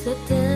setelah